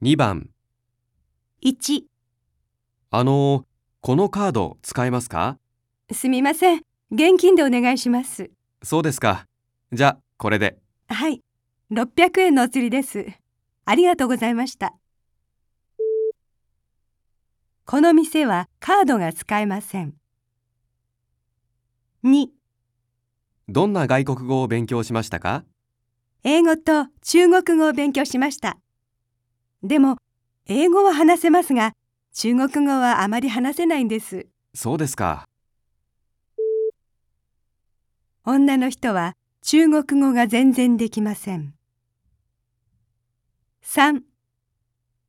2番、1、あの、このカード使えますか？すみません。現金でお願いします。そうですか。じゃあ、これで。はい。600円のお釣りです。ありがとうございました。この店はカードが使えません。2、どんな外国語を勉強しましたか？英語と中国語を勉強しました。でも、英語は話せますが、中国語はあまり話せないんです。そうですか。女の人は中国語が全然できません。3、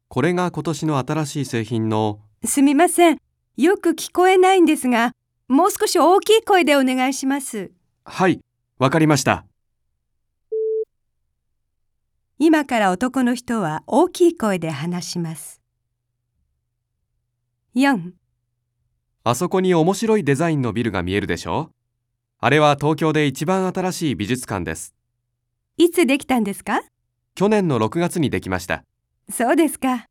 これが今年の新しい製品の、すみません。よく聞こえないんですが、もう少し大きい声でお願いします。はい、わかりました。今から男の人は大きい声で話します。4. あそこに面白いデザインのビルが見えるでしょ？あれは東京で一番新しい美術館です。いつできたんですか？去年の6月にできました。そうですか。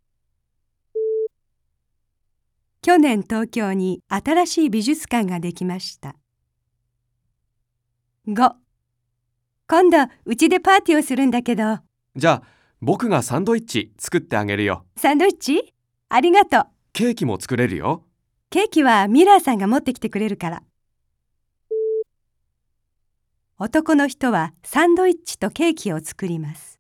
去年東京に新しい美術館ができました。5. 今度うちでパーティーをするんだけど、じゃあ、僕がサンドイッチ作ってあげるよ。サンドイッチ？ありがとう。ケーキも作れるよ。ケーキはミラーさんが持ってきてくれるから。男の人はサンドイッチとケーキを作ります。